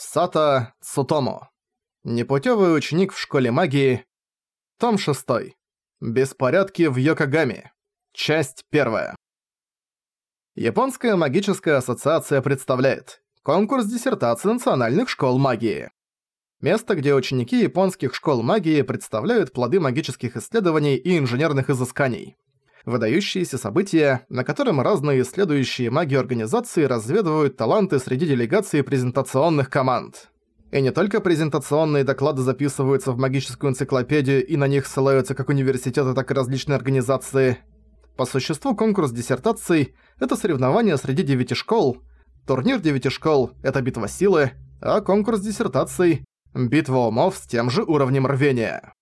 Сата Цутомо. Непутевый ученик в школе магии. Том 6. Беспорядки в Йокогаме. Часть 1. Японская магическая ассоциация представляет конкурс диссертаций национальных школ магии. Место, где ученики японских школ магии представляют плоды магических исследований и инженерных изысканий выдающиеся события, на котором разные исследующие маги организации разведывают таланты среди делегаций презентационных команд. И не только презентационные доклады записываются в магическую энциклопедию и на них ссылаются как университеты, так и различные организации. По существу конкурс диссертаций – это соревнования среди девяти школ, турнир девяти школ – это битва силы, а конкурс диссертаций – битва умов с тем же уровнем рвения.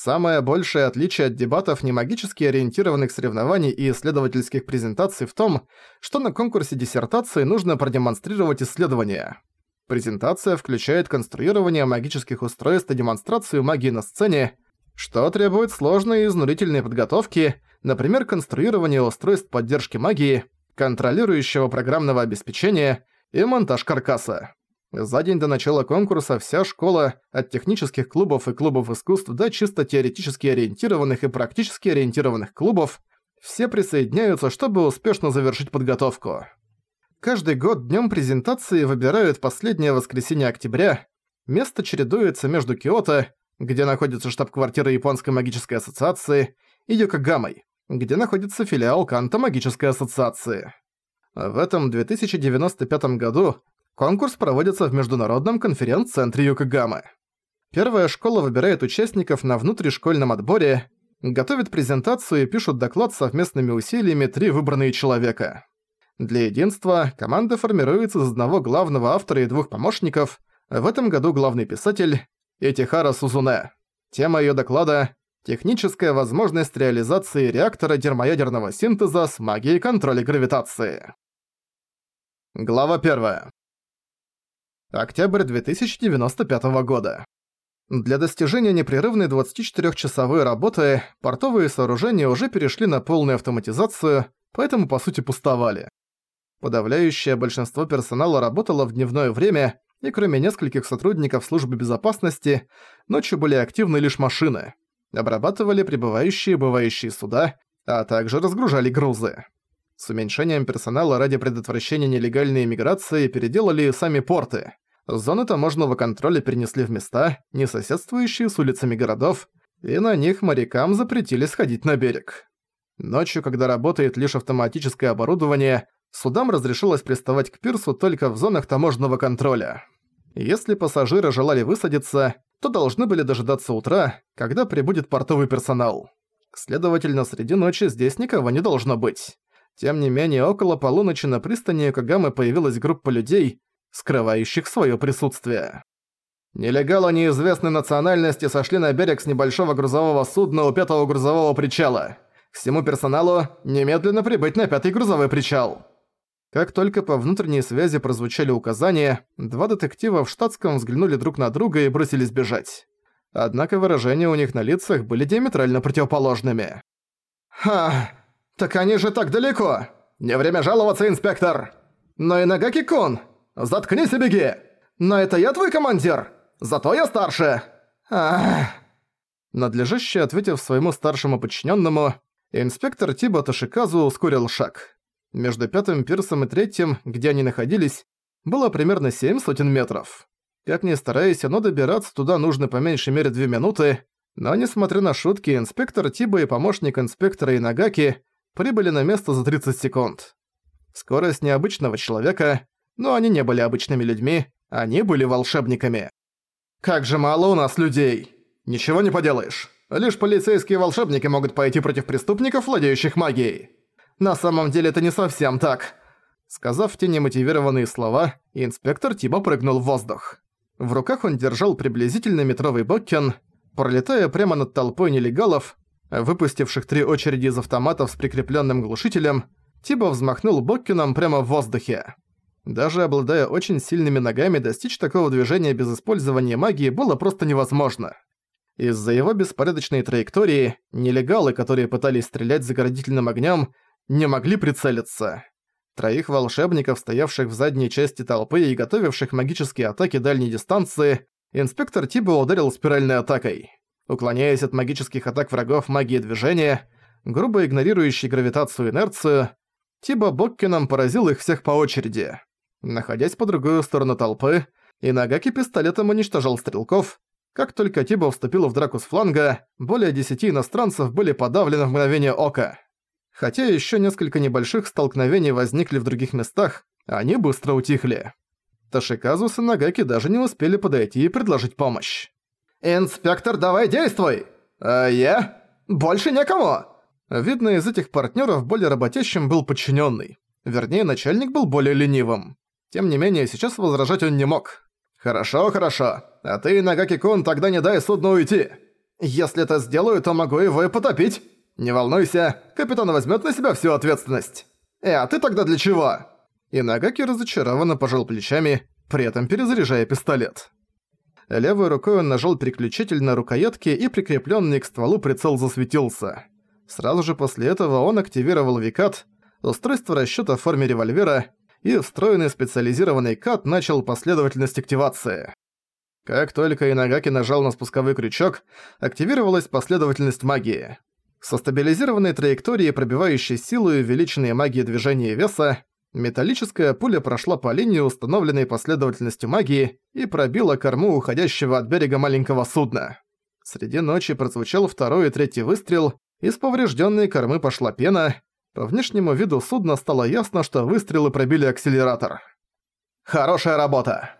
Самое большее отличие от дебатов немагически ориентированных соревнований и исследовательских презентаций в том, что на конкурсе диссертации нужно продемонстрировать исследования. Презентация включает конструирование магических устройств и демонстрацию магии на сцене, что требует сложной и изнурительной подготовки, например, конструирование устройств поддержки магии, контролирующего программного обеспечения и монтаж каркаса. За день до начала конкурса вся школа, от технических клубов и клубов искусств до чисто теоретически ориентированных и практически ориентированных клубов, все присоединяются, чтобы успешно завершить подготовку. Каждый год днем презентации выбирают последнее воскресенье октября. Место чередуется между Киото, где находится штаб-квартира Японской магической ассоциации, и Йокогамой, где находится филиал Канта магической ассоциации. В этом 2095 году Конкурс проводится в Международном конференц-центре Юкогамы. Первая школа выбирает участников на внутришкольном отборе, готовит презентацию и пишут доклад совместными усилиями три выбранные человека. Для единства команда формируется из одного главного автора и двух помощников, в этом году главный писатель Этихара Сузуне. Тема её доклада – техническая возможность реализации реактора термоядерного синтеза с магией контроля гравитации. Глава 1. Октябрь 2095 года. Для достижения непрерывной 24-часовой работы портовые сооружения уже перешли на полную автоматизацию, поэтому по сути пустовали. Подавляющее большинство персонала работало в дневное время, и кроме нескольких сотрудников службы безопасности, ночью были активны лишь машины. Обрабатывали прибывающие и бывающие суда, а также разгружали грузы. С уменьшением персонала ради предотвращения нелегальной иммиграции переделали сами порты. Зоны таможенного контроля перенесли в места, не соседствующие с улицами городов, и на них морякам запретили сходить на берег. Ночью, когда работает лишь автоматическое оборудование, судам разрешилось приставать к пирсу только в зонах таможенного контроля. Если пассажиры желали высадиться, то должны были дожидаться утра, когда прибудет портовый персонал. Следовательно, среди ночи здесь никого не должно быть. Тем не менее, около полуночи на пристани Йокогамы появилась группа людей, скрывающих своё присутствие. Нелегалы неизвестной национальности сошли на берег с небольшого грузового судна у пятого грузового причала. Всему персоналу немедленно прибыть на пятый грузовой причал. Как только по внутренней связи прозвучали указания, два детектива в штатском взглянули друг на друга и бросились бежать. Однако выражения у них на лицах были диаметрально противоположными. «Ха! «Так они же так далеко! Не время жаловаться, инспектор! Но и Нагаки-кун! Заткнись и беги! Но это я твой командир! Зато я старше!» Ах. Надлежаще ответив своему старшему подчиненному, инспектор Тиба Тошиказу ускорил шаг. Между пятым пирсом и третьим, где они находились, было примерно семь сотен метров. Как ни стараясь, но добираться туда нужно по меньшей мере две минуты, но несмотря на шутки, инспектор Тиба и помощник инспектора Инагаки прибыли на место за 30 секунд. Скорость необычного человека, но они не были обычными людьми, они были волшебниками. «Как же мало у нас людей! Ничего не поделаешь. Лишь полицейские волшебники могут пойти против преступников, владеющих магией. На самом деле это не совсем так». Сказав те немотивированные слова, инспектор Тиба прыгнул в воздух. В руках он держал приблизительно метровый боккен, пролетая прямо над толпой нелегалов, Выпустивших три очереди из автоматов с прикрепленным глушителем, Тибо взмахнул Боккином прямо в воздухе. Даже обладая очень сильными ногами, достичь такого движения без использования магии было просто невозможно. Из-за его беспорядочной траектории, нелегалы, которые пытались стрелять заградительным огнем, не могли прицелиться. Троих волшебников, стоявших в задней части толпы и готовивших магические атаки дальней дистанции, инспектор Тиба ударил спиральной атакой. Уклоняясь от магических атак врагов магии движения, грубо игнорирующей гравитацию и инерцию, Тиба Боккином поразил их всех по очереди. Находясь по другую сторону толпы, Инагаки пистолетом уничтожал стрелков. Как только Тиба вступил в драку с фланга, более десяти иностранцев были подавлены в мгновение ока. Хотя еще несколько небольших столкновений возникли в других местах, они быстро утихли. Ташиказу с Инагаки даже не успели подойти и предложить помощь. «Инспектор, давай действуй!» «А я? Больше некому!» Видно, из этих партнеров более работящим был подчиненный. Вернее, начальник был более ленивым. Тем не менее, сейчас возражать он не мог. «Хорошо, хорошо. А ты, Нагаки-кун, тогда не дай судну уйти. Если это сделаю, то могу его и потопить. Не волнуйся, капитан возьмет на себя всю ответственность. Э, а ты тогда для чего?» И Нагаки разочарованно пожал плечами, при этом перезаряжая пистолет. Левой рукой он нажал переключатель на рукоятке и прикрепленный к стволу прицел засветился. Сразу же после этого он активировал Викат, устройство расчёта в форме револьвера, и встроенный специализированный кат начал последовательность активации. Как только Инагаки нажал на спусковой крючок, активировалась последовательность магии. Со стабилизированной траекторией, пробивающей силу и увеличенной магией движения и веса, металлическая пуля прошла по линии, установленной последовательностью магии, и пробила корму уходящего от берега маленького судна. Среди ночи прозвучал второй и третий выстрел, из поврежденной кормы пошла пена. По внешнему виду судна стало ясно, что выстрелы пробили акселератор. «Хорошая работа!»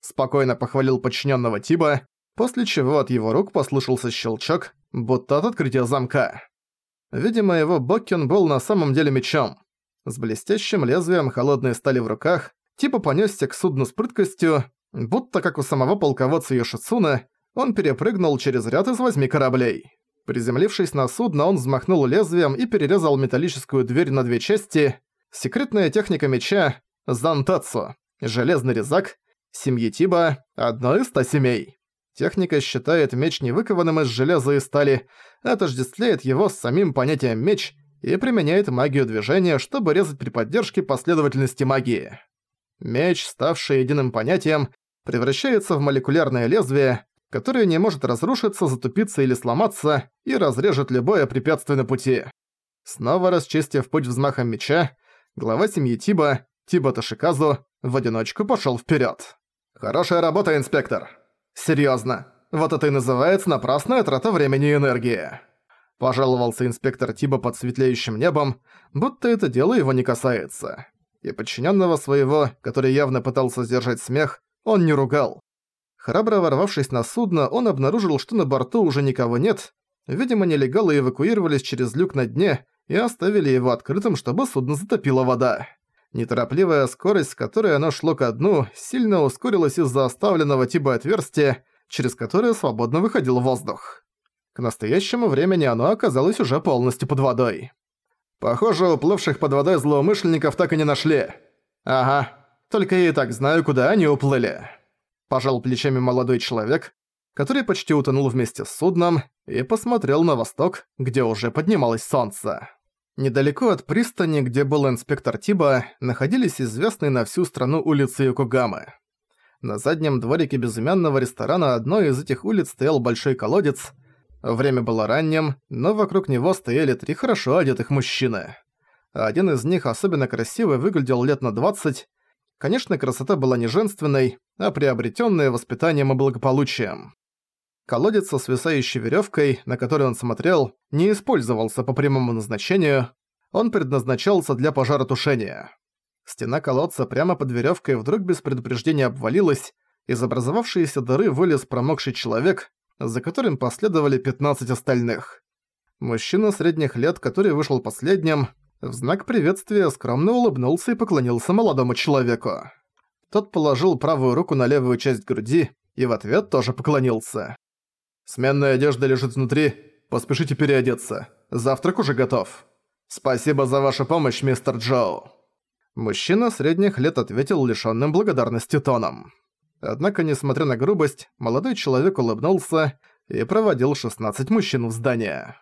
Спокойно похвалил подчиненного Тиба, после чего от его рук послышался щелчок, будто от открытия замка. Видимо, его Боккин был на самом деле мечом. С блестящим лезвием холодной стали в руках, Тиба понесся к судну с прыткостью, будто как у самого полководца Йошицуна, он перепрыгнул через ряд из восьми кораблей. Приземлившись на судно, он взмахнул лезвием и перерезал металлическую дверь на две части. Секретная техника меча – Зантацу, железный резак, семьи Тиба – одно из ста семей. Техника считает меч не выкованным из железа и стали, отождествляет его с самим понятием «меч» и применяет магию движения, чтобы резать при поддержке последовательности магии. Меч, ставший единым понятием, превращается в молекулярное лезвие, которое не может разрушиться, затупиться или сломаться и разрежет любое препятствие на пути. Снова расчистив путь взмахом меча, глава семьи Тиба, Тиба Ташиказу, в одиночку пошёл вперёд. «Хорошая работа, инспектор!» «Серьёзно, вот это и называется напрасная трата времени и энергии!» Пожаловался инспектор Тиба под светлеющим небом, будто это дело его не касается. И подчиненного своего, который явно пытался сдержать смех, он не ругал. Храбро ворвавшись на судно, он обнаружил, что на борту уже никого нет. Видимо, нелегалы эвакуировались через люк на дне и оставили его открытым, чтобы судно затопила вода. Неторопливая скорость, с которой оно шло ко дну, сильно ускорилась из-за оставленного типа отверстия, через которое свободно выходил воздух. К настоящему времени оно оказалось уже полностью под водой. Похоже, уплывших под водой злоумышленников так и не нашли. Ага, только я и так знаю, куда они уплыли. Пожал плечами молодой человек, который почти утонул вместе с судном и посмотрел на восток, где уже поднималось солнце. Недалеко от пристани, где был инспектор Тиба, находились известные на всю страну улицы Йокогамы. На заднем дворике безымянного ресторана одной из этих улиц стоял большой колодец. Время было ранним, но вокруг него стояли три хорошо одетых мужчины. Один из них особенно красивый выглядел лет на 20, Конечно, красота была не женственной, а приобретенная воспитанием и благополучием. Колодец со свисающей веревкой, на который он смотрел, не использовался по прямому назначению, он предназначался для пожаротушения. Стена колодца прямо под веревкой вдруг без предупреждения обвалилась, из образовавшейся дыры вылез промокший человек, за которым последовали 15 остальных. Мужчина средних лет, который вышел последним, в знак приветствия скромно улыбнулся и поклонился молодому человеку. Тот положил правую руку на левую часть груди и в ответ тоже поклонился. «Сменная одежда лежит внутри. Поспешите переодеться. Завтрак уже готов. Спасибо за вашу помощь, мистер Джоу». Мужчина средних лет ответил лишённым благодарности тоном. Однако, несмотря на грубость, молодой человек улыбнулся и проводил 16 мужчин в здание.